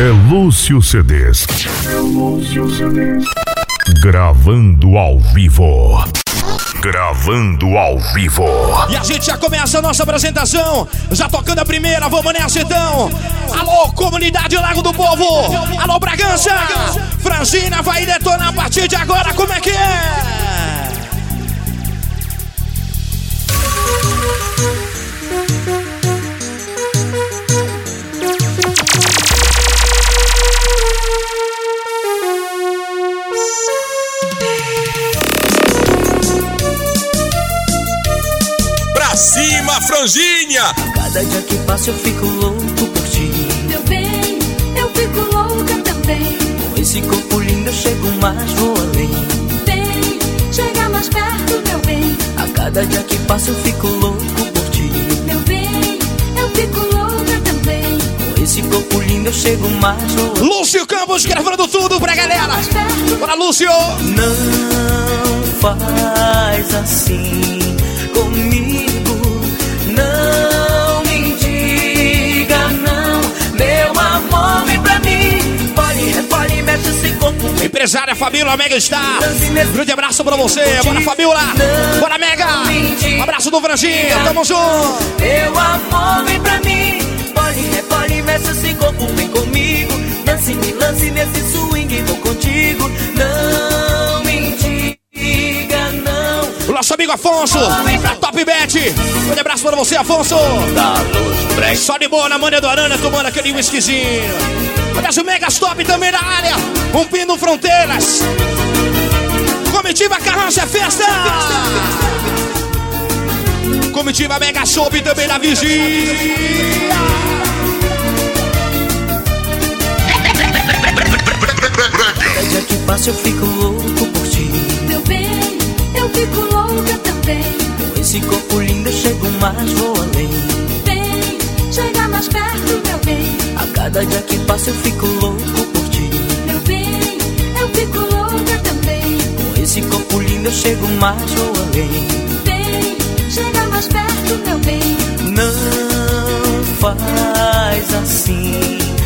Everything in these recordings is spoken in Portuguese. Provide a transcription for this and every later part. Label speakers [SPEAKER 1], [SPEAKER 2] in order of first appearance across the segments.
[SPEAKER 1] É Lúcio CDs. É Lúcio CDs. Gravando ao vivo. Gravando ao vivo.
[SPEAKER 2] E a gente já começa a nossa apresentação. Já tocando a primeira, vamos nessa então. Alô, comunidade Lago do Povo. Alô, Bragança. Franzina vai detonar a partir de agora. Como é que é?
[SPEAKER 3] Franjinha!
[SPEAKER 4] Cada dia que passa eu fico louco por ti.
[SPEAKER 5] Meu bem, eu fico louca também.
[SPEAKER 4] Com esse corpo lindo eu chego mais, vou além.
[SPEAKER 5] Vem, chega mais perto, meu bem.
[SPEAKER 4] A cada dia que passa eu fico louco por ti.
[SPEAKER 5] Meu bem, eu fico louca também.
[SPEAKER 4] Com esse corpo lindo eu chego mais, vou além.
[SPEAKER 2] Lúcio Campos gravando tudo pra galera. Bora, Lúcio!
[SPEAKER 4] Não faz assim comigo.
[SPEAKER 2] Empresária Fabíola Mega Star. Grande abraço pra você. Bora, Fabíola. Bora, Mega. Um abraço do Franjinha. Tamo junto.
[SPEAKER 4] Meu amor, vem pra mim. Pode, repare, mexe esse corpo, vem comigo. Dance, me lance nesse swing, vou contigo. Não me diga não.
[SPEAKER 2] O nosso amigo Afonso, da Top Bet. Grande abraço pra você, Afonso. Só de boa na manha do Arana, tomando aquele whiskyzinho. Olha o Mega Stop também na área. Rompindo fronteiras. Comitiva Carrança Festa. Comitiva Mega Shop também na Vigia.
[SPEAKER 4] Cada dia que passa eu fico louco
[SPEAKER 5] fico louca também.
[SPEAKER 4] Com esse corpo lindo eu chego mais, vou além.
[SPEAKER 5] Vem, chega mais perto, meu bem.
[SPEAKER 4] A cada dia que passa eu fico louco por ti.
[SPEAKER 5] Meu bem, eu fico louca também.
[SPEAKER 4] Com esse corpo lindo eu chego mais, vou além.
[SPEAKER 5] Vem, chega mais perto, meu bem.
[SPEAKER 4] Não faz assim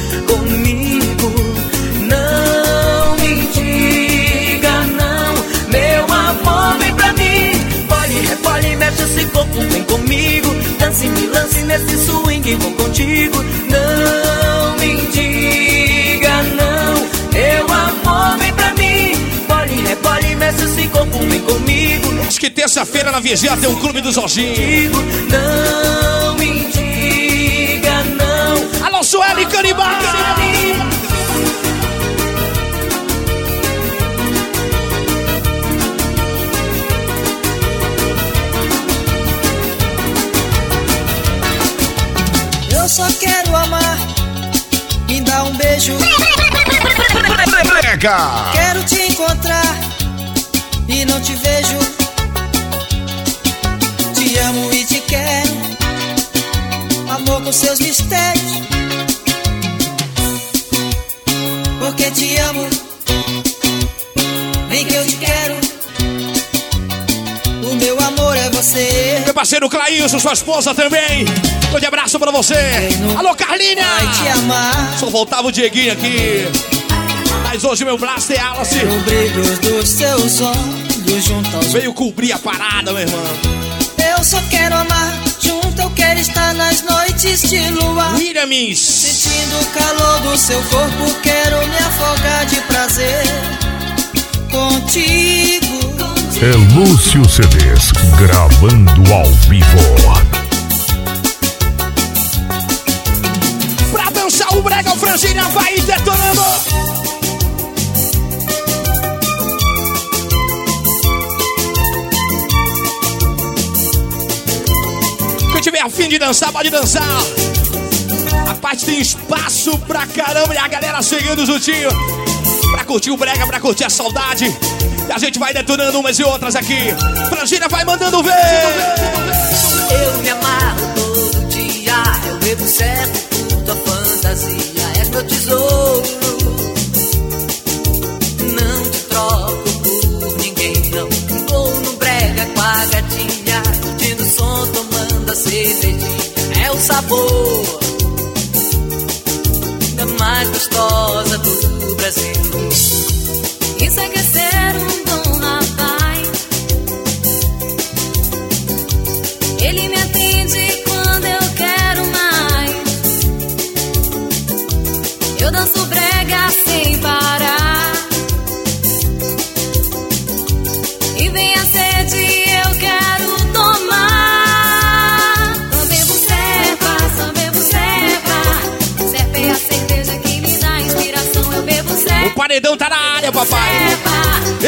[SPEAKER 4] mexe esse corpo, vem comigo. Dance, me lance nesse swing, vou contigo. Não me diga não, meu amor, vem pra mim. Pode, repole, mexe esse corpo, vem comigo.
[SPEAKER 2] Acho que terça-feira na Vigia tem um clube do Jorginho.
[SPEAKER 4] Não me diga não.
[SPEAKER 2] Alô, Sueli Canibal.
[SPEAKER 6] Só quero amar, me dá um beijo. Quero te encontrar e não te vejo. Te amo e te quero, amor com seus mistérios. Porque te amo, vem que eu te quero. O meu amor é você.
[SPEAKER 2] Parceiro Clailson, sua esposa também. Grande abraço pra você. Alô, Carlinha. Só voltava o Dieguinho aqui. Mas hoje meu braço é Alice. Veio cobrir a parada, meu irmão.
[SPEAKER 6] Eu só quero amar, junto eu quero estar nas noites de lua.
[SPEAKER 2] Williams.
[SPEAKER 6] Sentindo o calor do seu corpo, quero me afogar de prazer contigo.
[SPEAKER 1] É Lúcio CDs. Gravando ao vivo.
[SPEAKER 2] Pra dançar o brega, o Franginha vai detonando. Quem tiver afim de dançar, pode dançar. A parte tem espaço pra caramba e a galera chegando juntinho. Curtir o brega, pra curtir a saudade. E a gente vai detonando umas e outras aqui. Frangina vai mandando ver.
[SPEAKER 4] Eu me amarro todo dia, eu bebo certo por tua fantasia, és meu tesouro. Não te troco por ninguém, não. Vou no brega com a gatinha, curtindo o som, tomando a cervejinha. É o sabor da mais
[SPEAKER 7] gostosa do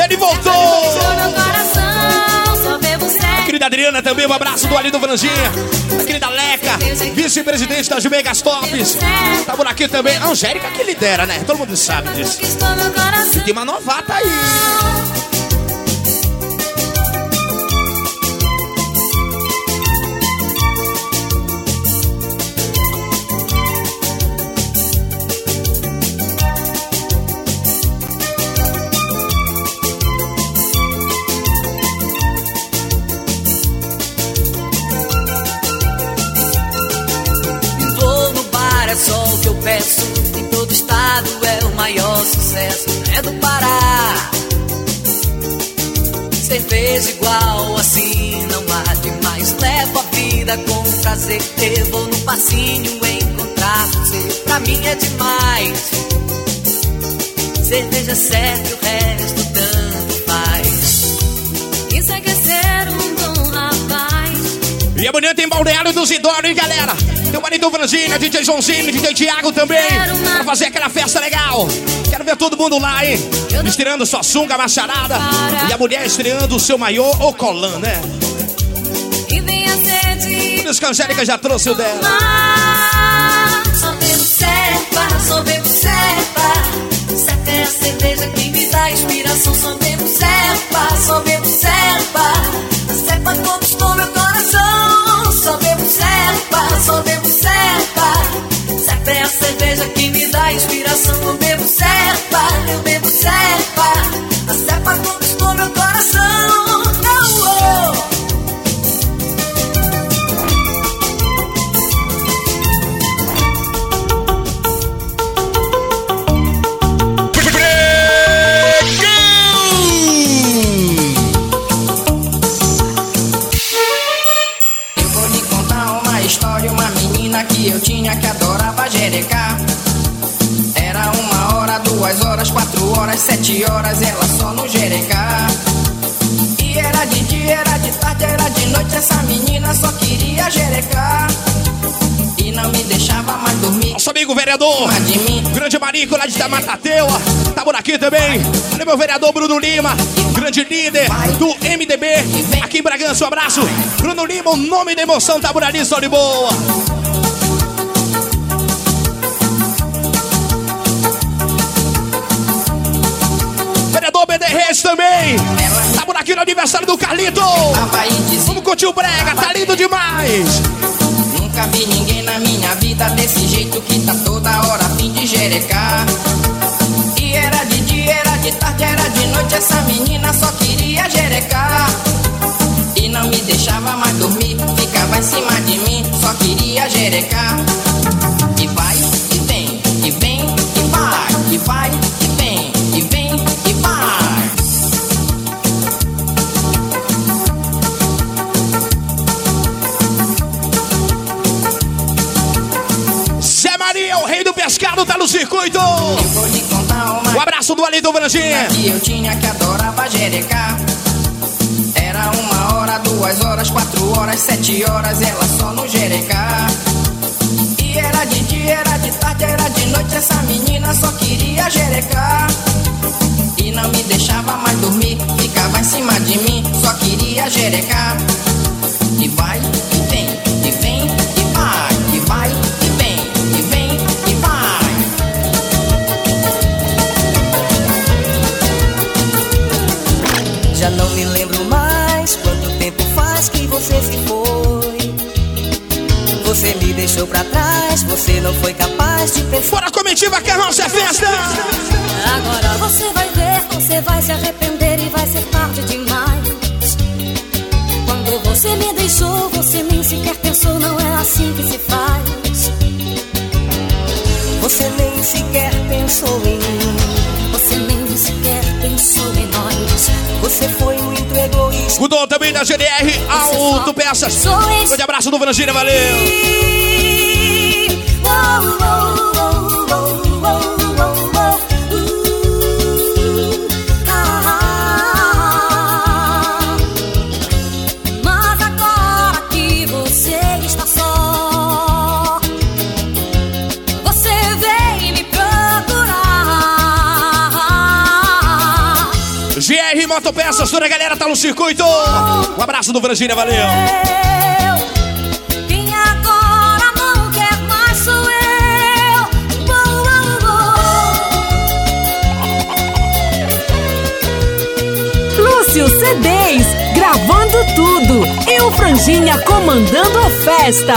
[SPEAKER 8] Ele
[SPEAKER 2] voltou. Querida Adriana também, um abraço do Ali do Franjinha. Querida Leca, vice-presidente das Megas Tops. Tá por aqui também. A Angélica que lidera, né? Todo mundo sabe disso.
[SPEAKER 8] Coração.
[SPEAKER 2] Tem uma novata aí.
[SPEAKER 7] Cerveja igual assim não há demais. Levo a vida com prazer. Eu vou no passinho encontrar você. Pra mim é demais. Cerveja serve, o resto tanto faz.
[SPEAKER 8] Isso é que é ser um bom rapaz.
[SPEAKER 2] E amanhã tem Balneário dos hein, galera? Tem o Maridão Franjinha, DJ Joãozinho, DJ Thiago também. Pra fazer aquela festa legal. Quero ver todo mundo lá, hein? Estreando sua sunga macharada. E a mulher estreando o seu maiô ou colã, né?
[SPEAKER 8] E vem a sede.
[SPEAKER 2] Por isso que a Angélica já trouxe o dela.
[SPEAKER 8] Ah,
[SPEAKER 7] Só bebo cepa. Cepa é a cerveja que me dá inspiração. Só bebo cepa, só bebo cepa. A cepa conquistou meu coração. Cepa, só bebo cepa. Cepa é a cerveja que me dá inspiração. Eu bebo cepa, eu bebo cepa. A cepa conquistou meu coração. Oh, oh. Jerecar. Era uma hora, duas horas, quatro horas, sete horas, ela só no jerecar. E era de dia, era de tarde, era de noite, essa menina só queria jerecar. E não me deixava mais dormir.
[SPEAKER 2] Nosso amigo vereador, grande Marico lá de Tamatateua. Tá por aqui também. Olha meu vereador Bruno Lima, grande líder do MDB. Aqui em Bragança, um abraço. Bruno Lima, o nome da emoção, tá por ali, só de boa. Também. Tá por aqui no aniversário do Carlito. Vamos curtir o brega, tá lindo demais.
[SPEAKER 7] Nunca vi ninguém na minha vida desse jeito que tá toda hora a fim de jerecar. E era de dia, era de tarde, era de noite, essa menina só queria jerecar. E não me deixava mais dormir, ficava em cima de mim, só queria jerecar. E vai, e vem, e vem, e vai, e vai,
[SPEAKER 2] no circuito.
[SPEAKER 7] Uma
[SPEAKER 2] Um abraço do Alito Franjinha.
[SPEAKER 7] que eu tinha que adorava jerecar. Era uma hora, duas horas, quatro horas, sete horas, ela só no jerecar. E era de dia, era de tarde, era de noite, essa menina só queria jerecar. E não me deixava mais dormir, ficava em cima de mim, só queria jerecar. E vai, e você se foi. Você me deixou pra trás, você não foi capaz de pensar.
[SPEAKER 2] Fora comitiva que a nossa é festa.
[SPEAKER 8] Agora você vai ver, você vai se arrepender e vai ser tarde demais. Quando você me deixou, você nem sequer pensou, não é assim que se faz.
[SPEAKER 7] Você nem
[SPEAKER 4] sequer pensou em mim.
[SPEAKER 2] O dom também da GDR Auto Peças. Grande abraço do Vrangília, valeu.
[SPEAKER 8] Oh, oh, oh,
[SPEAKER 2] Motopeças, toda a galera tá no circuito. Um abraço do Vrangília, valeu.
[SPEAKER 5] Lúcio CDs, gravando tudo. E o Franjinha comandando a festa.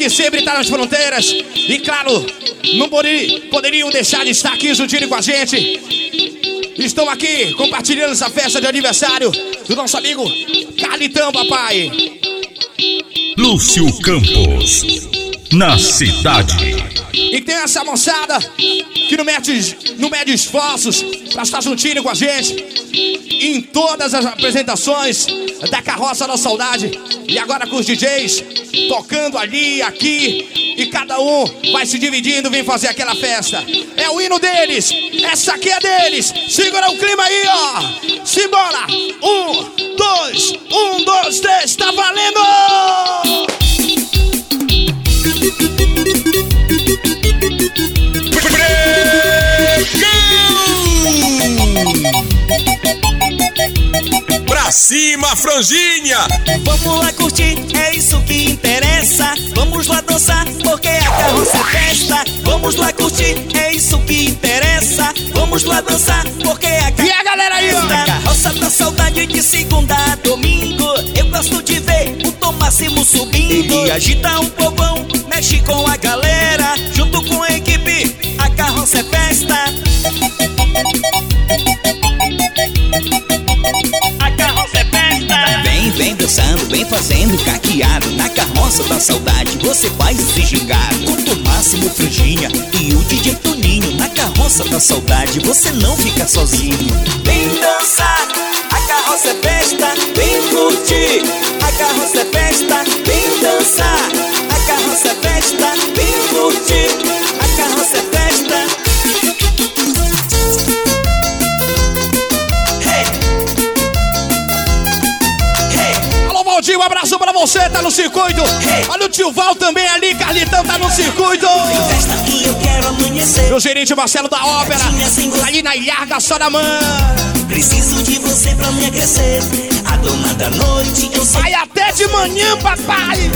[SPEAKER 8] Que
[SPEAKER 2] sempre tá nas fronteiras. E claro, não poderi- poderiam deixar de estar aqui juntinho com a gente. Estão aqui compartilhando essa festa de aniversário do nosso amigo Carlitão, papai.
[SPEAKER 1] Lúcio Campos. Na cidade.
[SPEAKER 2] E tem essa moçada que não mede, não mede esforços pra estar juntinho com a gente em todas as apresentações da Carroça da Saudade. E agora com os DJs tocando ali, aqui. E cada um vai se dividindo, vem fazer aquela festa. É o hino deles. Essa aqui é deles. Segura o clima aí, ó. Simbora. Um, dois, um, dois, três. Tá valendo!
[SPEAKER 3] Pra cima, franjinha!
[SPEAKER 4] Vamos lá curtir, é isso que interessa. Vamos lá dançar, porque a carroça é festa. Vamos lá curtir, é isso que interessa. Vamos lá dançar, porque a
[SPEAKER 2] E a galera aí, ó.
[SPEAKER 4] A carroça da saudade de segunda a domingo. Eu gosto de ver o Tom Máximo subindo. Ele agita um povão, mexe com a galera. Junto com a equipe, a carroça é festa.
[SPEAKER 9] Dançando, vem fazendo caqueado Na carroça da saudade você vai se gingar Com o máximo franjinha e o DJ Toninho Na carroça da saudade você não fica sozinho
[SPEAKER 4] Vem dançar, a carroça é festa. Vem curtir, a carroça é festa. Vem dançar, a carroça é festa. Vem curtir, a carroça é festa.
[SPEAKER 2] Um abraço pra você, tá no circuito. Olha o tio Val também ali, Carlitão tá no circuito.
[SPEAKER 4] festa que eu quero amanhecer.
[SPEAKER 2] O gerente Marcelo da Ópera, tá ali na Ilharga, mão.
[SPEAKER 4] Preciso de você pra me aquecer. A dona da noite, eu sei.
[SPEAKER 2] Vai até de manhã, papai.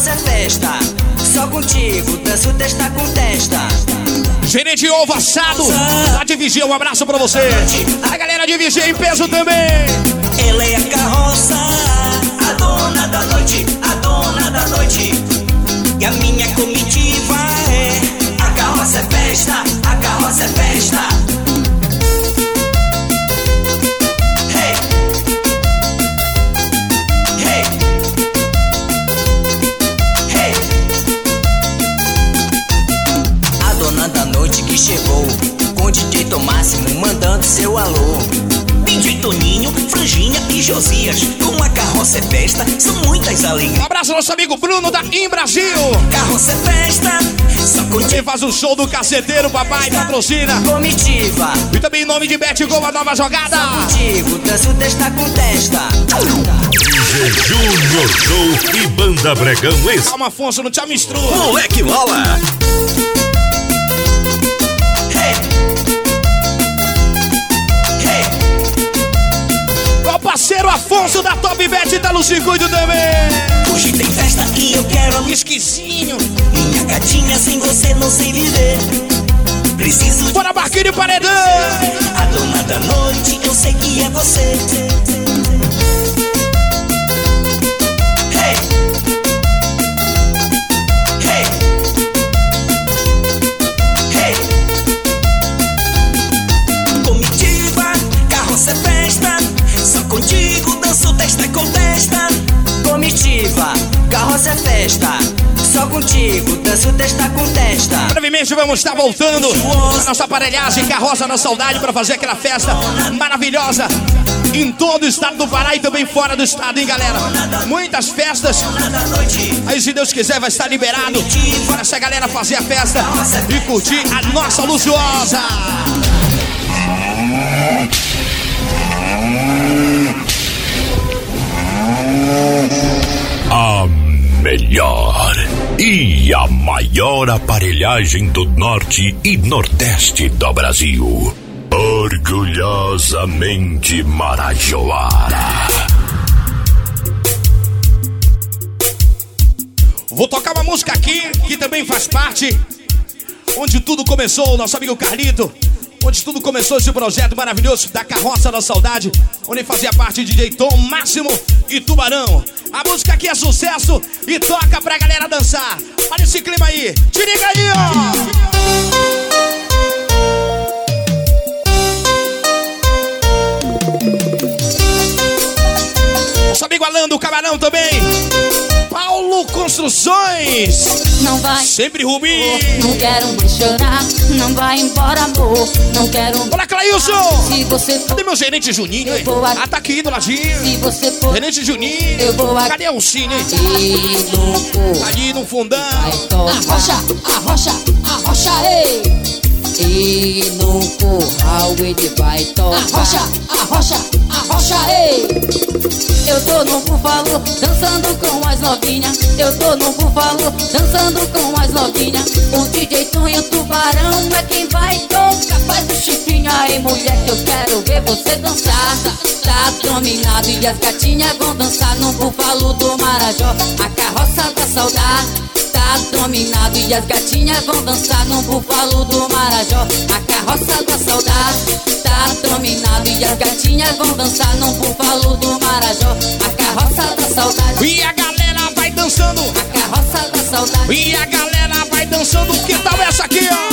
[SPEAKER 4] Carroça é festa. Só contigo danço testa com testa.
[SPEAKER 2] Gerente Ovo Assado, lá de Vigia, um abraço pra você. A galera de Vigia em peso também. Nosso amigo Bruno da Im Brasil.
[SPEAKER 9] Carroça é festa, só contigo.
[SPEAKER 2] faz o show do caceteiro, papai, patrocina.
[SPEAKER 9] Comitiva,
[SPEAKER 2] E também em nome de Bet Gol, a nova jogada.
[SPEAKER 9] contigo, danço testa com testa.
[SPEAKER 1] DJ Júnior Show e Banda Bregão.
[SPEAKER 2] Calma, Afonso, não te amistrua.
[SPEAKER 3] Moleque mola.
[SPEAKER 2] Afonso da Top Bet tá no circuito também.
[SPEAKER 9] Hoje tem festa e eu quero
[SPEAKER 2] Esquisinho.
[SPEAKER 9] minha gatinha sem você não sei viver. Preciso
[SPEAKER 2] Bora, Barquinho e Paredão.
[SPEAKER 9] a dona da noite, eu sei que é você. Carroça é festa, só contigo danço testa com testa.
[SPEAKER 2] Brevemente vamos estar voltando a nossa aparelhagem Carroça na Saudade para fazer aquela festa maravilhosa em todo o estado do Pará e também fora do estado, hein, galera? Muitas festas. Aí, se Deus quiser, vai estar liberado para essa galera fazer a festa e curtir a nossa luxuosa.
[SPEAKER 1] A melhor e a maior aparelhagem do norte e nordeste do Brasil. Orgulhosamente Marajoara.
[SPEAKER 2] Vou tocar uma música aqui que também faz parte onde tudo começou, nosso amigo Carlito. Onde tudo começou esse projeto maravilhoso da Carroça da Saudade, onde fazia parte de DJ Tom Máximo e Tubarão. A música aqui é sucesso e toca pra galera dançar. Olha esse clima aí, te liga aí, ó! Nosso amigo Alan do Camarão também. Paulo Construções.
[SPEAKER 8] Não vai,
[SPEAKER 2] Sempre Rubi.
[SPEAKER 8] não quero mais chorar. Não vai embora, amor. Não quero.
[SPEAKER 2] Olá, Clailson.
[SPEAKER 8] Se você for,
[SPEAKER 2] Cadê meu gerente Juninho?
[SPEAKER 8] Eu vou aqui.
[SPEAKER 2] Ah, tá aqui do ladinho.
[SPEAKER 8] se você for,
[SPEAKER 2] Gerente Juninho.
[SPEAKER 8] Eu vou aqui.
[SPEAKER 2] Cadê o Cine, hein?
[SPEAKER 8] e não for.
[SPEAKER 2] Ali no fundão.
[SPEAKER 8] Arrocha, arrocha, arrocha, ei! E no curral ele vai tocar. Arrocha, arrocha, arrocha, ei! Eu tô no búfalo, dançando com as novinhas. Eu tô no búfalo, dançando com as novinhas. O DJ Tom e o Tubarão é quem vai tocar. Faz o chifrinho aí, mulher, que eu quero ver você dançar. Tá, tá dominado e as gatinhas vão dançar no búfalo do Marajó. A carroça da saudade. Dominado e as gatinhas vão dançar no búfalo do Marajó. A carroça da saudade tá dominado e as gatinhas vão dançar no búfalo do Marajó. A carroça da saudade,
[SPEAKER 2] E a galera vai dançando.
[SPEAKER 8] a carroça da saudade.
[SPEAKER 2] E a galera vai dançando. Que tal essa aqui, ó?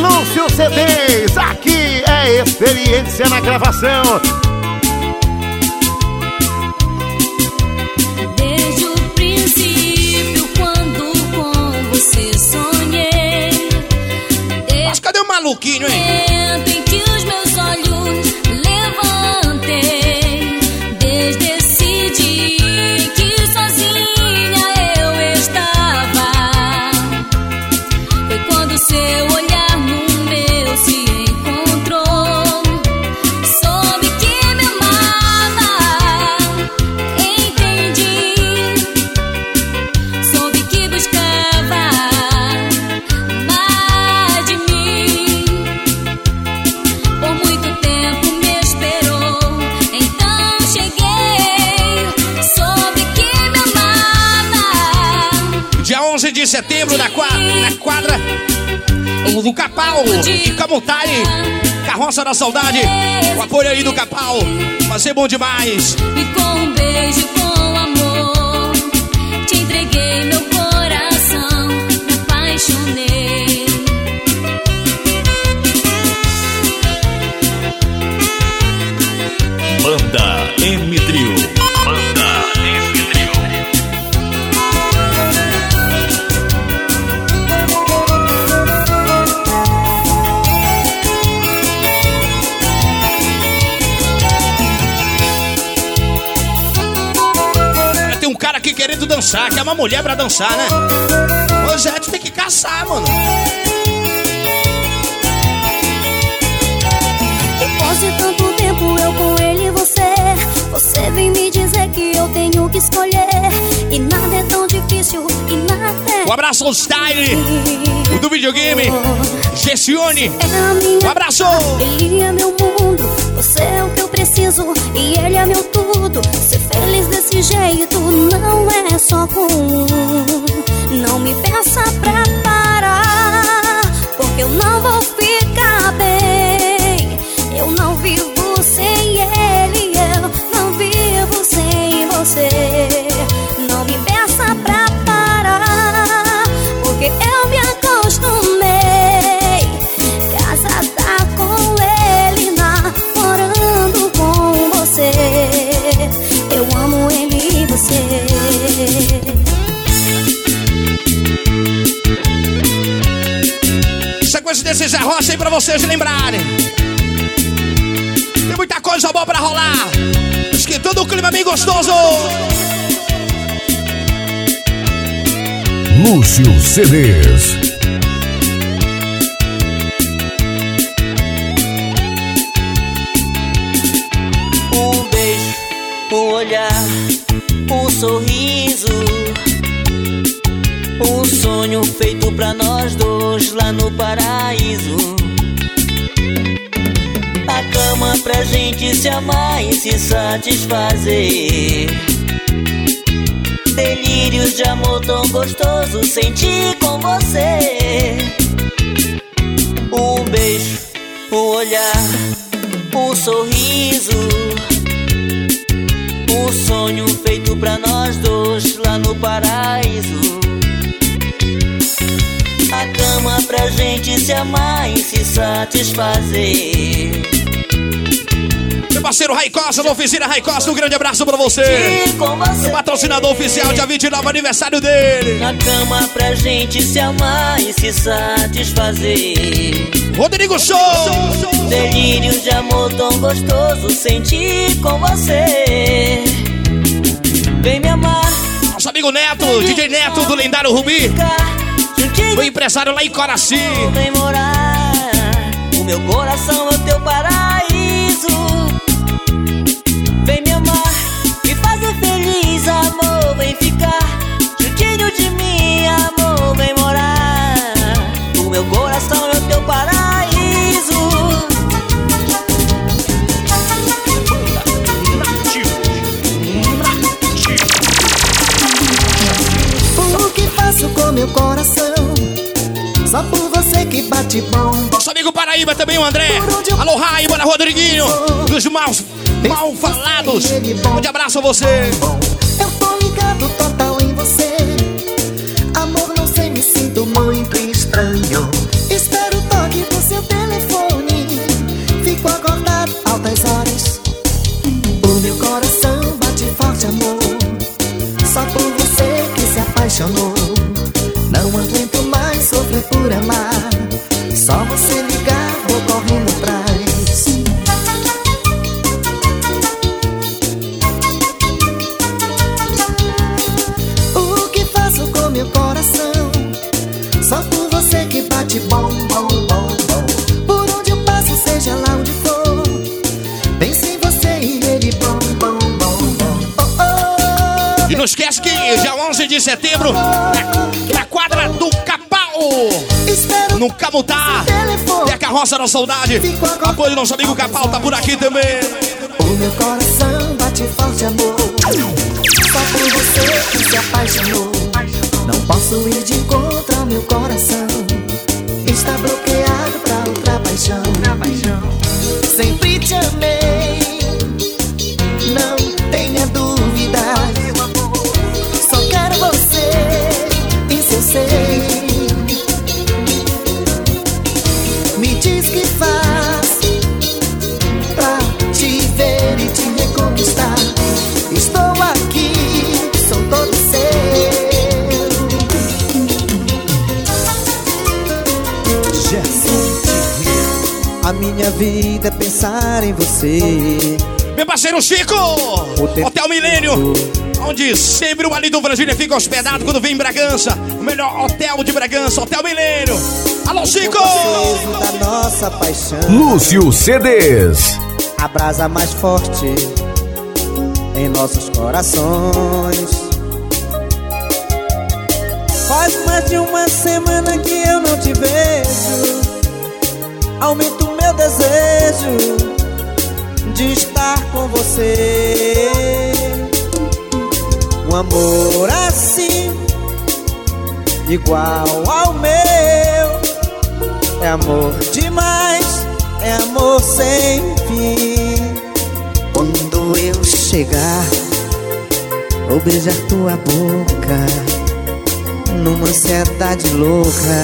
[SPEAKER 10] Lúcio CDs, aqui é experiência na gravação.
[SPEAKER 8] Desde o princípio, quando com você sonhei.
[SPEAKER 2] Mas cadê o maluquinho, hein? 11 de setembro, na quadra, na quadra do Capau e Camutai. Carroça da Saudade. O apoio aí do Capau. Vai ser bom demais.
[SPEAKER 8] E com um beijo,
[SPEAKER 2] dançar, que é uma mulher pra dançar, né? Tu tem que caçar, mano.
[SPEAKER 5] Tempo eu com ele e você. Você vem me dizer que eu tenho que escolher. E nada é tão difícil e nada é
[SPEAKER 2] Um abraço ao Style, o do videogame, Gessione.
[SPEAKER 5] É
[SPEAKER 2] Um abraço!
[SPEAKER 5] Ele é meu mundo, você é o que eu preciso E ele é meu tudo. Ser feliz desse jeito não é só com um Não me peça pra parar Porque eu não vou ficar bem. Eu não vivo
[SPEAKER 2] desse Zé Rocha aí pra vocês lembrarem. Tem muita coisa boa pra rolar. Esquentando o clima bem gostoso.
[SPEAKER 1] Lúcio CDs.
[SPEAKER 4] Um beijo, um olhar, um sorriso. Sonho feito pra nós dois lá no paraíso. A cama pra gente se amar e se satisfazer. Delírios de amor tão gostoso sentir com você. Um beijo, um olhar, um sorriso. Um sonho feito pra nós dois lá no paraíso. A cama pra gente se amar e se satisfazer.
[SPEAKER 2] Meu parceiro Rai Costa, da oficina Rai Costa, um grande abraço pra você.
[SPEAKER 4] Com você.
[SPEAKER 2] Patrocinador oficial, dia 29, aniversário dele.
[SPEAKER 4] Na cama pra gente se amar e se satisfazer.
[SPEAKER 2] Rodrigo Show.
[SPEAKER 4] Delírio de amor tão gostoso sentir com você. Vem me amar,
[SPEAKER 2] Nosso amigo Neto, DJ Neto do lendário Rubi.
[SPEAKER 4] ficar
[SPEAKER 2] empresário lá em Coraci.
[SPEAKER 4] vem morar. O meu coração é o teu.
[SPEAKER 11] Só por você que bate bom.
[SPEAKER 2] Nosso amigo Paraíba também, o André. Alô, Rai, bora, Rodriguinho. Dos maus, mal falados. Um grande abraço a você.
[SPEAKER 11] Telefone.
[SPEAKER 2] tem a carroça da saudade. Apoio do nosso amigo Capau, tá por aqui também.
[SPEAKER 11] O meu coração bate forte, amor. Só por você que se apaixonou. Não posso ir de encontro ao meu coração. Está bloqueado vida é pensar em você.
[SPEAKER 2] Meu parceiro Chico, Hotel Milênio. Onde sempre o Ali do Brasília fica hospedado quando vem em Bragança. O melhor hotel de Bragança, Hotel Milênio. Alô, Chico!
[SPEAKER 11] da nossa paixão.
[SPEAKER 12] Lúcio CDs.
[SPEAKER 11] A brasa mais forte em nossos corações. Faz mais de uma semana que eu não te vejo. Aumento meu desejo de estar com você. Um amor assim, igual ao meu, é amor demais, é amor sem fim. Quando eu chegar, vou beijar tua boca, numa ansiedade louca,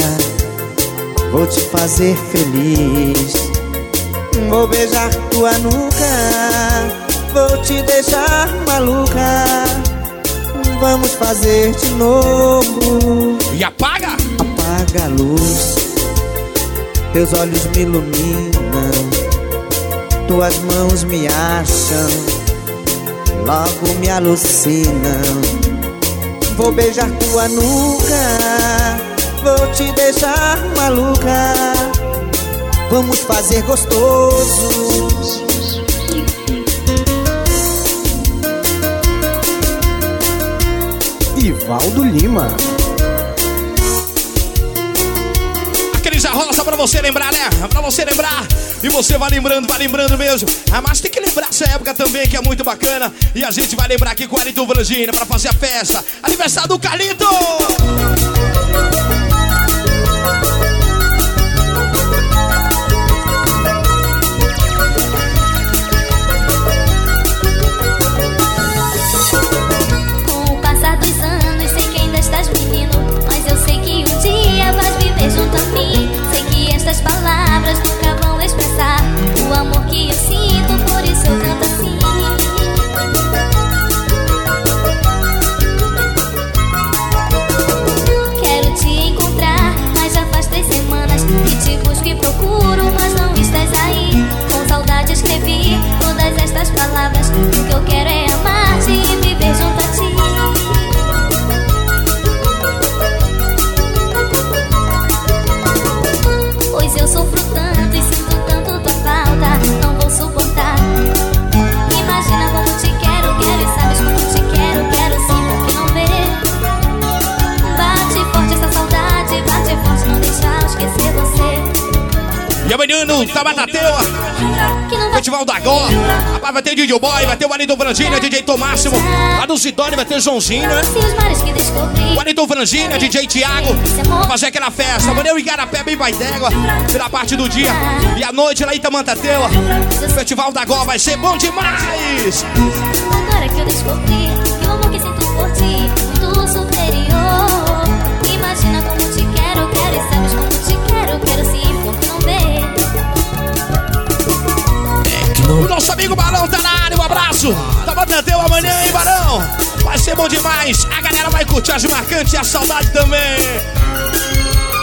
[SPEAKER 11] vou te fazer feliz. Vou beijar tua nuca, vou te deixar maluca. Vamos fazer de novo.
[SPEAKER 2] E apaga?
[SPEAKER 11] Apaga a luz. Teus olhos me iluminam. Tuas mãos me acham. Logo me alucinam. Vou beijar tua nuca. Vou te deixar maluca. Vamos fazer gostoso.
[SPEAKER 10] Ivaldo Lima.
[SPEAKER 2] Aquele já só pra você lembrar, né? Pra você lembrar. E você vai lembrando, vai lembrando mesmo. Ah, mas tem que lembrar essa época também, que é muito bacana. E a gente vai lembrar aqui com o Alito Vrangina pra fazer a festa. Aniversário do Calito!
[SPEAKER 13] Eu sei que um dia vais viver junto a mim. Sei que estas palavras nunca vão expressar o amor que eu sinto, por isso eu canto assim. Quero te encontrar, mas já faz três semanas que te busco e procuro, mas não estás aí. Com saudade escrevi todas estas palavras. O que eu quero é amar-te e viver junto
[SPEAKER 2] amanhã no Tabatateua. Festival da Gó. Rapaz, vai ter DJ Boy, vai ter o Wellington Frangina, DJ Tomássimo. Lá no Sidone vai ter Joãozinho, né? Wellington Frangina, DJ Thiago. Vai fazer aquela festa. Amanhã o Igarapé bem vai d'égua. Pela parte do dia. E à noite lá em Tamantateua. O Festival da Gó vai ser bom demais.
[SPEAKER 13] Agora que eu descobri que o amor que
[SPEAKER 2] área, um abraço. Tamantateua amanhã, hein, Barão? Vai ser bom demais. A galera vai curtir as marcantes e a saudade também.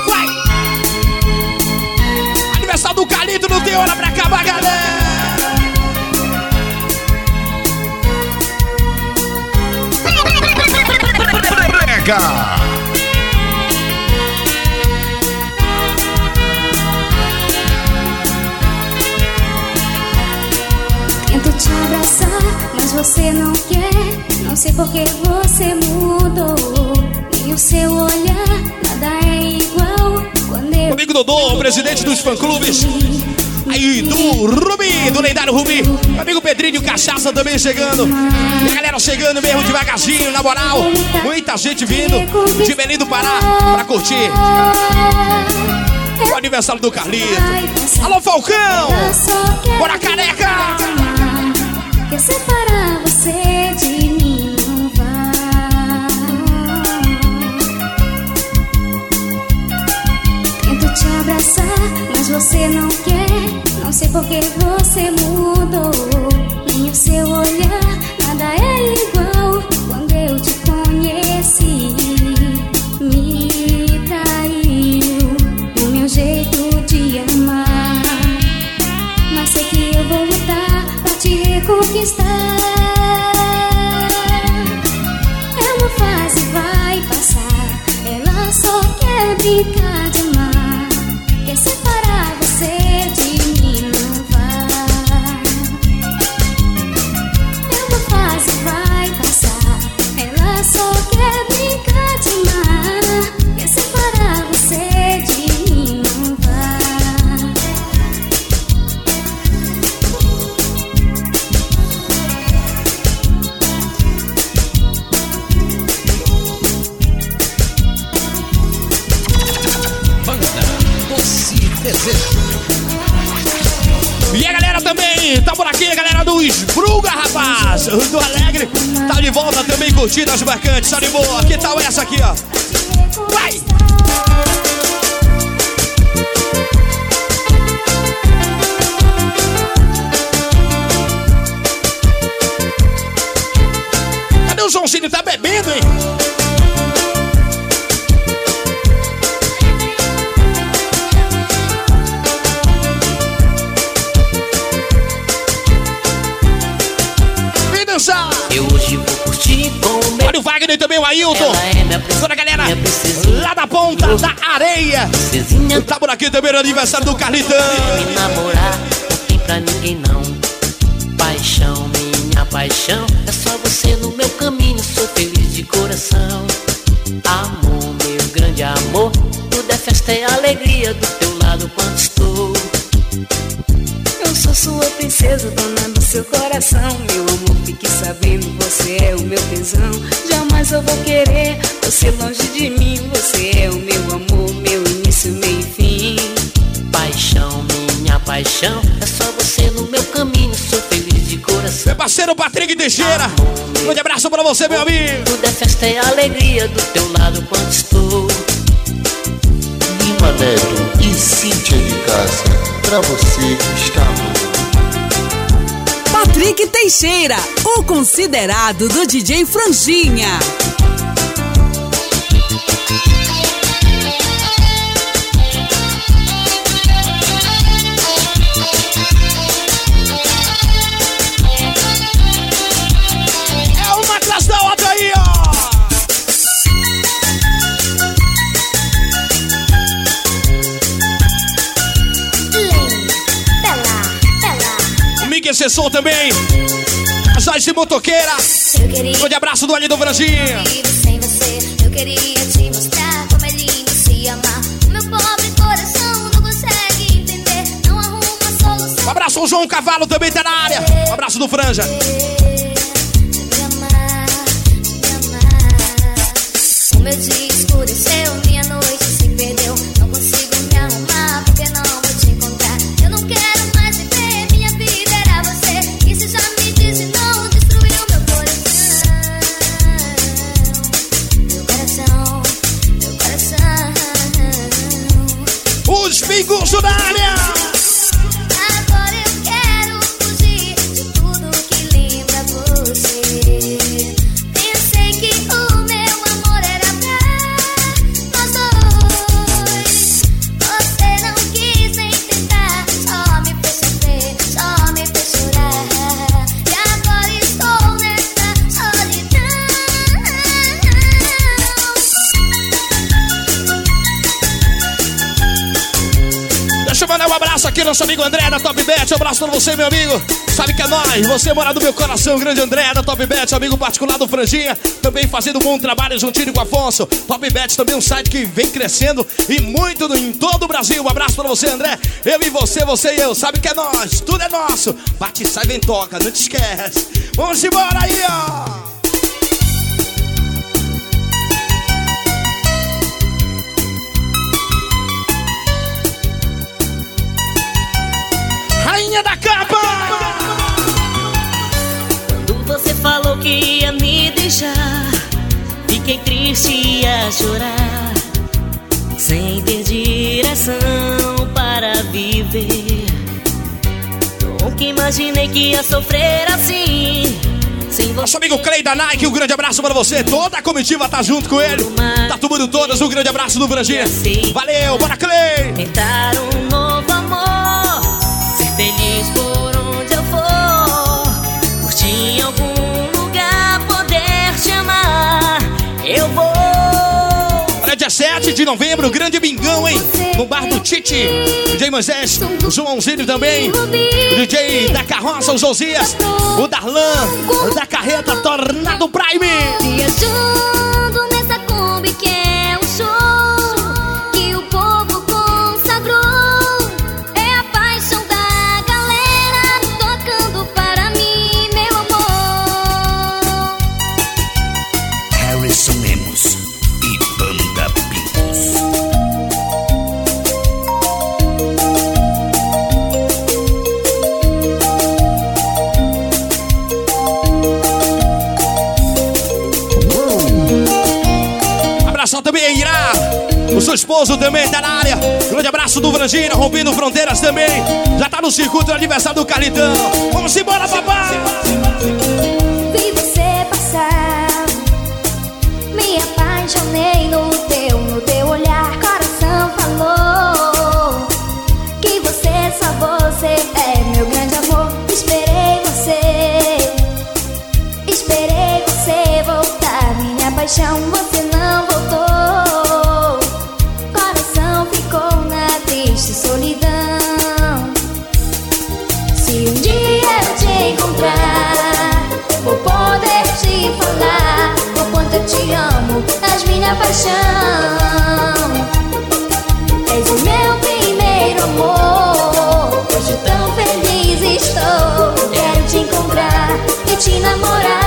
[SPEAKER 2] Vai! Aniversário do Calito, não tem hora pra acabar, galera.
[SPEAKER 12] Brega.
[SPEAKER 13] Você não quer. Não sei por que você mudou. Nem o seu olhar, nada é igual. Quando eu.
[SPEAKER 2] Amigo Dodô, o presidente dos fã-clubes. Aí, do Rubi, do lendário Rubi. Amigo Pedrinho Cachaça também chegando. E a galera chegando mesmo devagarzinho, na moral. Muita gente vindo de Belém do Pará pra curtir o aniversário do Carlito. Alô, Falcão! Bora, careca!
[SPEAKER 13] Quer separar você de mim, não vai. Tento te abraçar, mas você não quer. Não sei por que você mudou. Nem o seu olhar, nada é igual. Quando eu te conheci, me eu
[SPEAKER 2] Do Alegre, tá de volta também curtindo as marcantes, tá de boa. Que tal essa aqui, ó? O Ailton.
[SPEAKER 4] É
[SPEAKER 2] Toda a galera lá da ponta da areia. Tá por aqui também no aniversário do Carlitão.
[SPEAKER 4] Me namorar não tem pra ninguém não. Paixão, minha paixão. É só você no meu caminho Sou feliz de coração. Amor, meu grande amor. Tudo é festa e alegria Do teu lado quando estou
[SPEAKER 14] Eu sou sua princesa, dona do seu coração. Meu amor, fique sabendo, você é o meu tesão. Jamais eu vou querer você longe de mim. Você é o meu amor, meu início, meio e fim.
[SPEAKER 4] Paixão, minha paixão É só você no meu caminho Sou feliz de coração
[SPEAKER 2] Meu parceiro Patrick Teixeira. Um grande abraço pra você, meu amigo.
[SPEAKER 4] Tudo é festa e alegria Do teu lado quando estou
[SPEAKER 15] Lima Neto e Cíntia de Cássia, pra você bom.
[SPEAKER 5] Patrick Teixeira, o considerado do DJ Franjinha.
[SPEAKER 2] Assessor também. A Joyce Motoqueira. Grande abraço do Ali do Franjinha.
[SPEAKER 13] Sem você, eu queria te mostrar como é lindo se amar. O meu pobre coração não consegue entender, não arruma solução.
[SPEAKER 2] Um abraço ao João Cavalo também tá na área. Um abraço do Franja.
[SPEAKER 13] O meu dia escureceu,
[SPEAKER 2] nosso amigo André da Top Bet. Um abraço pra você, meu amigo. Sabe que é nós. Você mora no meu coração, grande André da Top Bet, amigo particular do Franjinha. Também fazendo um bom trabalho juntinho com o Afonso. Top Bet também um site que vem crescendo e muito em todo o Brasil. Um abraço pra você, André. Eu e você, você e eu. Sabe que é nós. Tudo é nosso. Bate, sai, vem, toca. Não te esquece. Vamos embora aí, ó. Rainha da capa!
[SPEAKER 4] Quando você falou que ia me deixar, fiquei triste a chorar, sem ter direção para viver. Nunca imaginei que ia sofrer assim.
[SPEAKER 2] Nosso amigo Clay da Nike, um grande abraço pra você. Toda a comitiva tá junto com ele. Tá tomando todas, um grande abraço do Franjinha. Valeu, bora Clay!
[SPEAKER 4] Tentar
[SPEAKER 2] 7 de novembro, grande bingão, hein? No bar do Tite. DJ Moisés, o Joãozinho também. O DJ da carroça, o Josias. O Darlan, o da carreta Tornado Prime.
[SPEAKER 13] Viajando nessa Kombi que é
[SPEAKER 2] também Irá. O seu esposo também tá na área. Grande abraço do Vrangina, rompendo fronteiras também. Já tá no circuito do aniversário do Calitão. Vamos embora, papai!
[SPEAKER 13] Vi você passar, me apaixonei no teu, no teu olhar. Coração falou que você, só você é meu grande amor. Esperei você, esperei você voltar. Minha paixão, você paixão. És o meu primeiro amor. Hoje tão feliz estou. Quero te encontrar e te namorar.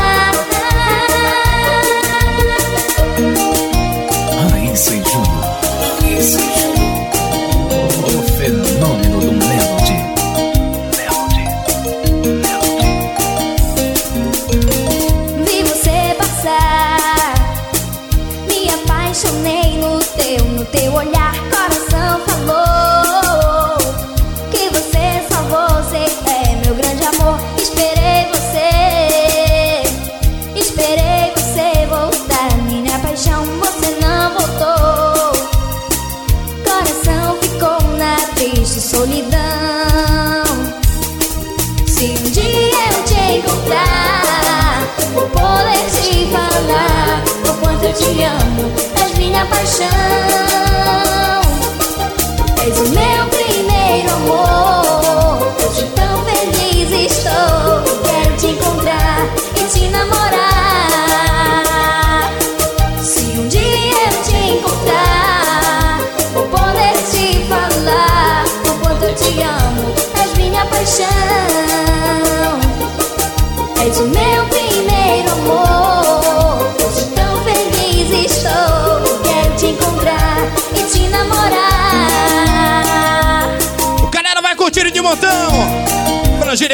[SPEAKER 13] Paixão.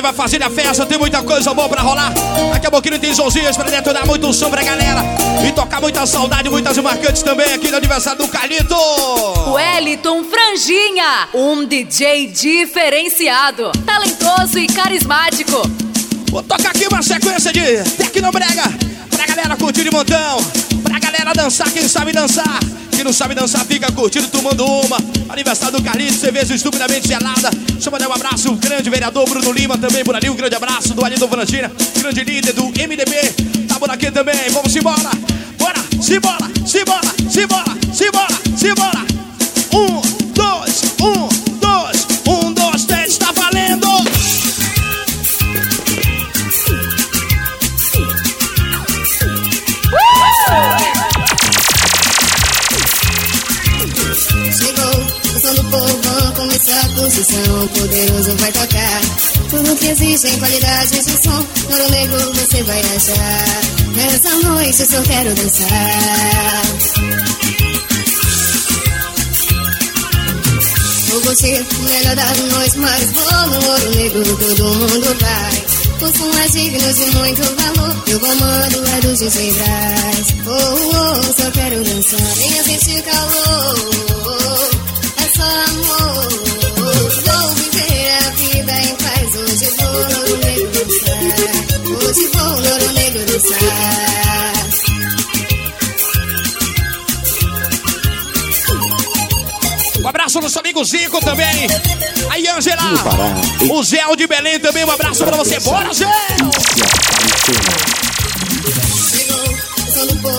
[SPEAKER 2] Vai fazer a festa, tem muita coisa boa pra rolar. Daqui a pouquinho tem Zonzinhas pra detonar muito som pra galera. E tocar muita saudade, muitas marcantes também aqui no aniversário do Calito.
[SPEAKER 5] Wellington Franjinha, um DJ diferenciado, talentoso e carismático.
[SPEAKER 2] Vou tocar aqui uma sequência de Tecnobrega pra galera curtir de montão. Pra galera dançar, quem sabe dançar. Quem não sabe dançar, fica curtindo, tomando uma. Aniversário do Carlinhos, cerveja estupidamente gelada. Eu mandar um abraço, o grande vereador Bruno Lima também por ali. Um grande abraço do Alito Valentina, grande líder do MDB. Tá por aqui também, vamos embora. Bora, simbora, simbora, simbora, simbora, simbora.
[SPEAKER 16] Começou a construção, o poderoso vai tocar. Tudo que existe em qualidade de som, Ouro Negro você vai achar. Nessa noite eu só quero dançar. Vou curtir o melhor da noite, mas vou no Ouro Negro, todo mundo vai. O som é digno de muito valor, o comando é do DJ Braz. Oh, oh, só quero dançar, venha sentir calor. É só amor. Vou viver a vida em paz. Hoje vou no Ouro Negro dançar. Hoje vou no Ouro Negro dançar.
[SPEAKER 2] Um abraço no seu amigo Zico também. Aí, Angela. O Zé de Belém também. Um abraço pra você. Bora, Zé!
[SPEAKER 16] Chegou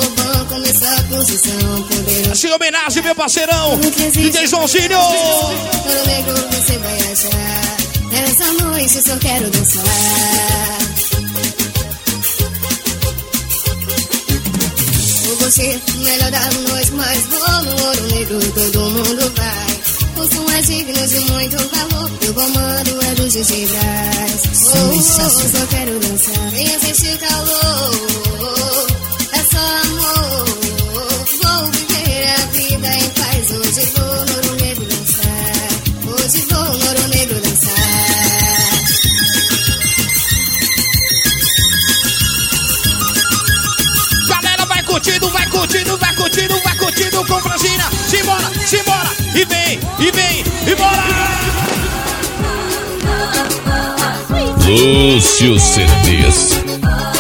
[SPEAKER 2] Assim, homenagem, meu parceirão. DJ Joãozinho.
[SPEAKER 16] Todo negro você vai achar. Nessa noite só quero dançar. Por você, melhor da noite, mas vou no ouro negro, todo mundo vai. O som é digno de muito valor, o comando é do DJ Brás. Oh, oh, oh, só quero dançar, venha sentir calor,
[SPEAKER 2] curtindo, vai curtindo, vai curtindo, com Brasília. Simbora, simbora. E vem, e vem, e bora.
[SPEAKER 13] Lúcio CDs.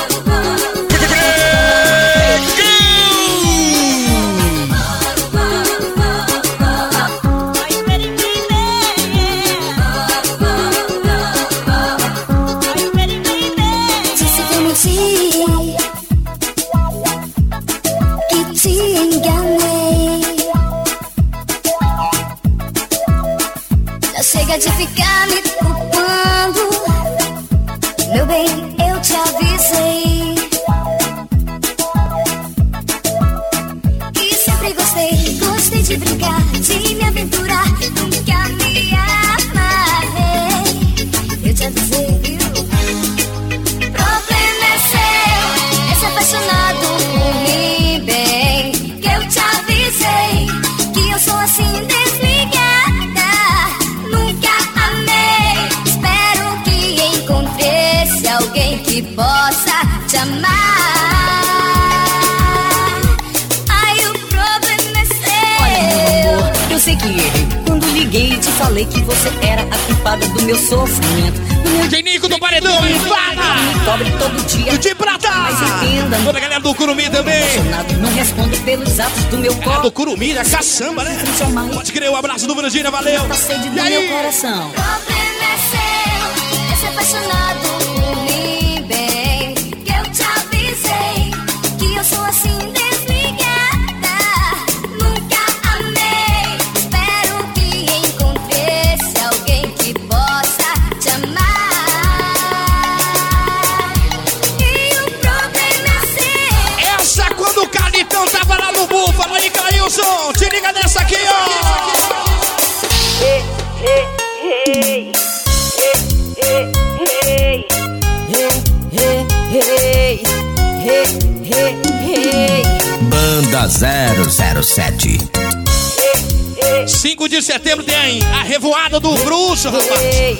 [SPEAKER 5] Meu
[SPEAKER 17] sofrimento.
[SPEAKER 2] DJ Nico do Paredão,
[SPEAKER 17] Me
[SPEAKER 2] fala!
[SPEAKER 17] cobre todo dia.
[SPEAKER 2] De prata! Toda a galera do Curumi também.
[SPEAKER 17] Não respondo pelos atos do meu corpo.
[SPEAKER 2] do Curumi, da caçamba, né? Pode crer, um abraço do Virgínia, valeu. E aí?
[SPEAKER 9] 007
[SPEAKER 2] ó. 5 de setembro tem a revoada do Bruxo, rapaz.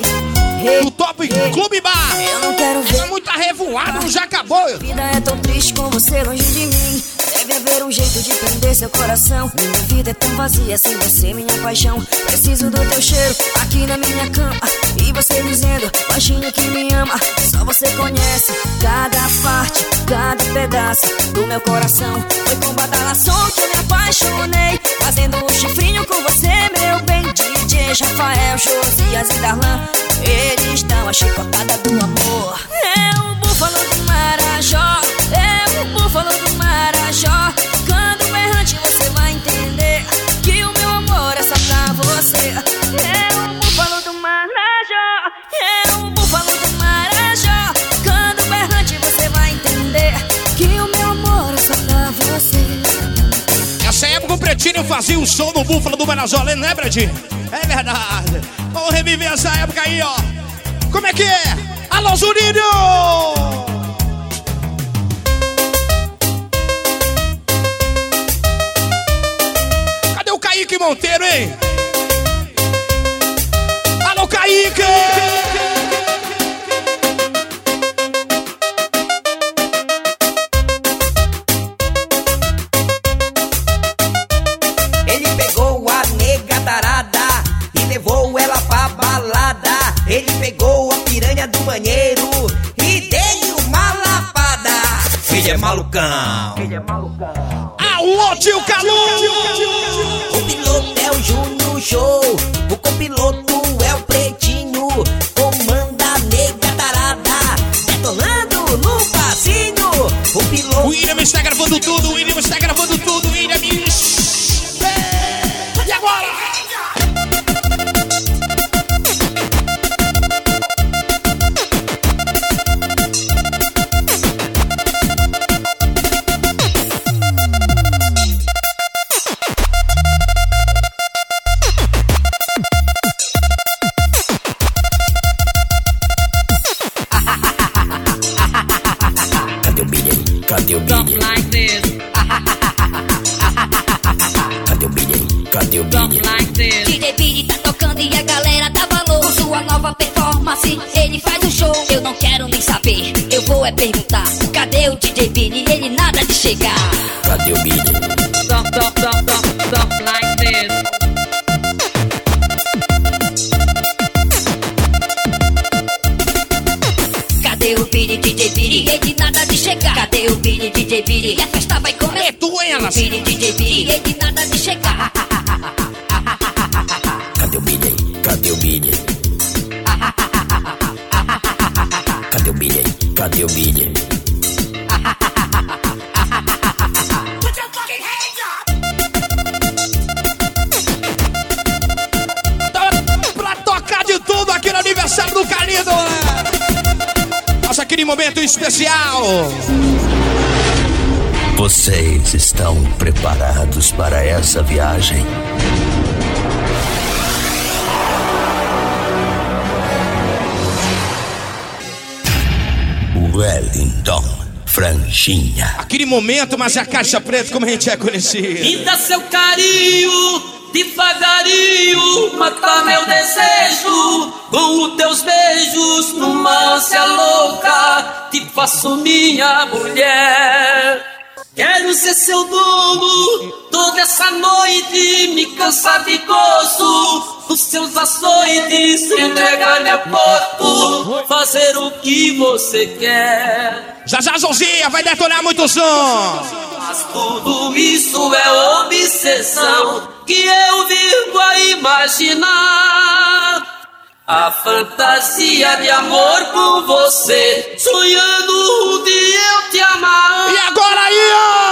[SPEAKER 2] Do Top Clube Bar.
[SPEAKER 5] Eu não quero ver.
[SPEAKER 2] É muita revoada, não já acabou.
[SPEAKER 5] A vida é tão triste com você longe de mim. Deve haver um jeito de prender seu coração. Minha vida é tão vazia sem você, minha paixão. Preciso do teu cheiro aqui na minha cama. E você dizendo, baixinho que me ama. Só você conhece cada parte, cada pedaço do meu coração. Foi com badalação que eu me apaixonei. Fazendo um chifrinho com você, meu bem. DJ Rafael, Josias e Darlan. Eles dão a chicotada do amor. É o búfalo do Marajó. É o búfalo do Marajó. Você. É o búfalo do Marajó. É o búfalo do Marajó. Quando errante você vai entender que o meu amor é só pra você.
[SPEAKER 2] Nessa época o Pretinho fazia um show no Búfalo do Marajó, né, Pretinho? É verdade. Vamos reviver essa época aí, ó. Como é que é? Alô, o Kaique Monteiro, hein? Alô, Kaique!
[SPEAKER 9] Cadê o
[SPEAKER 8] DJ Billy? Ele nada de chegar.
[SPEAKER 9] Cadê o Billy?
[SPEAKER 18] Stop, stop, stop, stop, stop like this.
[SPEAKER 8] Cadê o Billy, DJ Billy? Ele nada de chegar. Cadê o Billy, DJ Billy? E a festa vai começar. É
[SPEAKER 2] tu, elas.
[SPEAKER 8] Billy, DJ Billy, ele nada de chegar.
[SPEAKER 9] Cadê o Billy? Cadê o Billy? Cadê o Billy? Cadê o Billy?
[SPEAKER 2] Momento especial.
[SPEAKER 9] Vocês estão preparados para essa viagem? Wellington Franjinha.
[SPEAKER 2] Aquele momento, mas é a caixa preta, como a gente é conhecido.
[SPEAKER 19] Me dá seu carinho, devagarinho, mata meu desejo. Com os teus beijos, numa ânsia louca, te faço minha mulher. Quero ser seu dono toda essa noite, me cansar de gozo. Os seus açoites, entregar-me a porto, fazer o que você quer.
[SPEAKER 2] Já já, Zonzinha, vai detonar muito som.
[SPEAKER 19] Mas tudo isso é obsessão que eu vivo a imaginar. A fantasia de amor com você, sonhando um dia eu te amar.
[SPEAKER 2] E agora aí!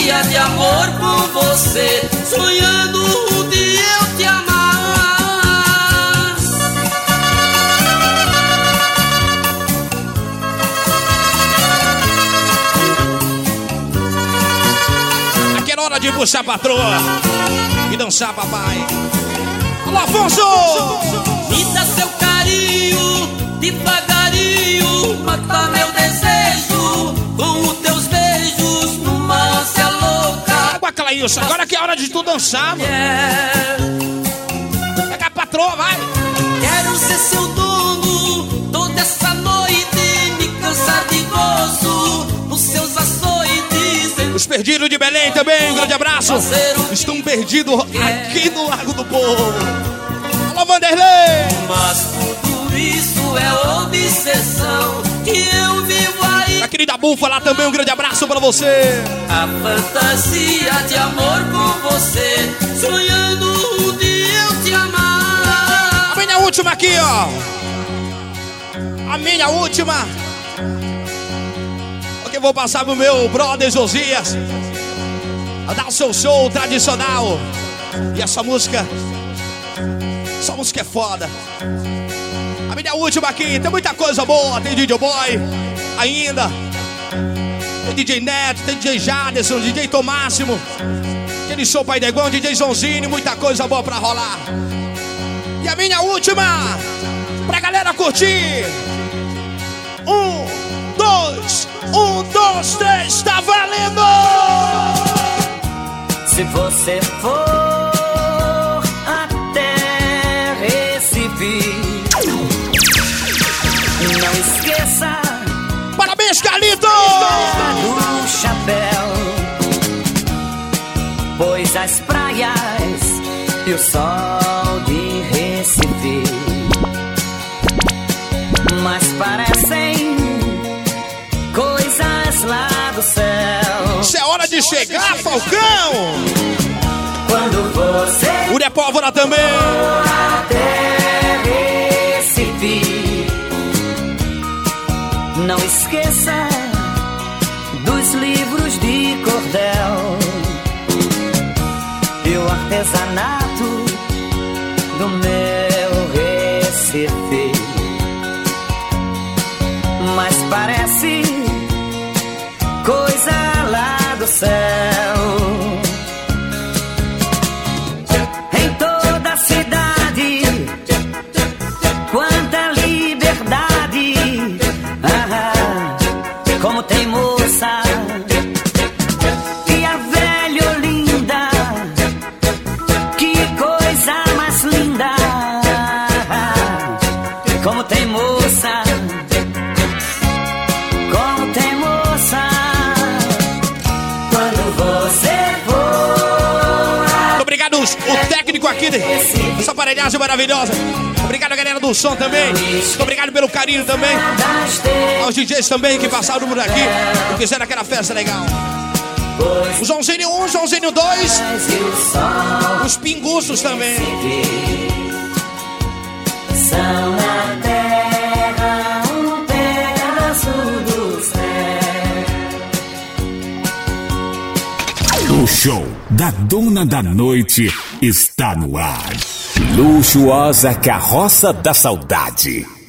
[SPEAKER 19] Fantasia de amor com você, sonhando um dia eu te amar.
[SPEAKER 2] Aquela hora de puxar a patroa e dançar, papai. Alô, Afonso!
[SPEAKER 19] Me dá seu carinho, devagarinho, mata meu desejo.
[SPEAKER 2] Clailson, agora que é hora de tu dançar, mano. Pega a patroa, vai.
[SPEAKER 19] Quero ser seu dono toda essa noite, me cansar de gozo. Nos seus açoites,
[SPEAKER 2] Os perdidos de Belém também, um grande abraço. Estão perdidos aqui no Lago do Povo. Alô, Vanderlei!
[SPEAKER 19] Mas tudo isso é obsessão que eu vivo.
[SPEAKER 2] A querida Bufa lá também, um grande abraço pra você.
[SPEAKER 19] A fantasia de amor com você, sonhando um dia eu te amar.
[SPEAKER 2] A minha última aqui, ó. A minha última. Porque eu vou passar pro meu brother Josias. A dar o seu show tradicional. E essa música. Essa música é foda. A minha última aqui. Tem muita coisa boa. Tem DJ Boy. Ainda. Tem DJ Neto. Tem DJ Jaderson. DJ Tomássimo. Aquele show Pai Negão. DJ Zonzini. Muita coisa boa pra rolar. E a minha última, pra galera curtir. Um, dois, um, dois, três, tá valendo!
[SPEAKER 4] Se você for
[SPEAKER 2] Carlito!
[SPEAKER 4] do chapéu, pois as praias e o sol de Recife. Mas parecem coisas lá do céu.
[SPEAKER 2] Isso é hora de chegar, Falcão!
[SPEAKER 4] Quando você
[SPEAKER 2] Uri é também!
[SPEAKER 4] até não esqueça
[SPEAKER 2] aqui dessa aparelhagem maravilhosa. Obrigado, galera do som também. Muito obrigado pelo carinho também. Aos DJs também que passaram por aqui e fizeram aquela festa legal. O Joãozinho 1, Joãozinho 2. Os pinguços também.
[SPEAKER 4] São na terra um pedaço do céu.
[SPEAKER 12] O show da dona da noite está no ar. Luxuosa Carroça da Saudade.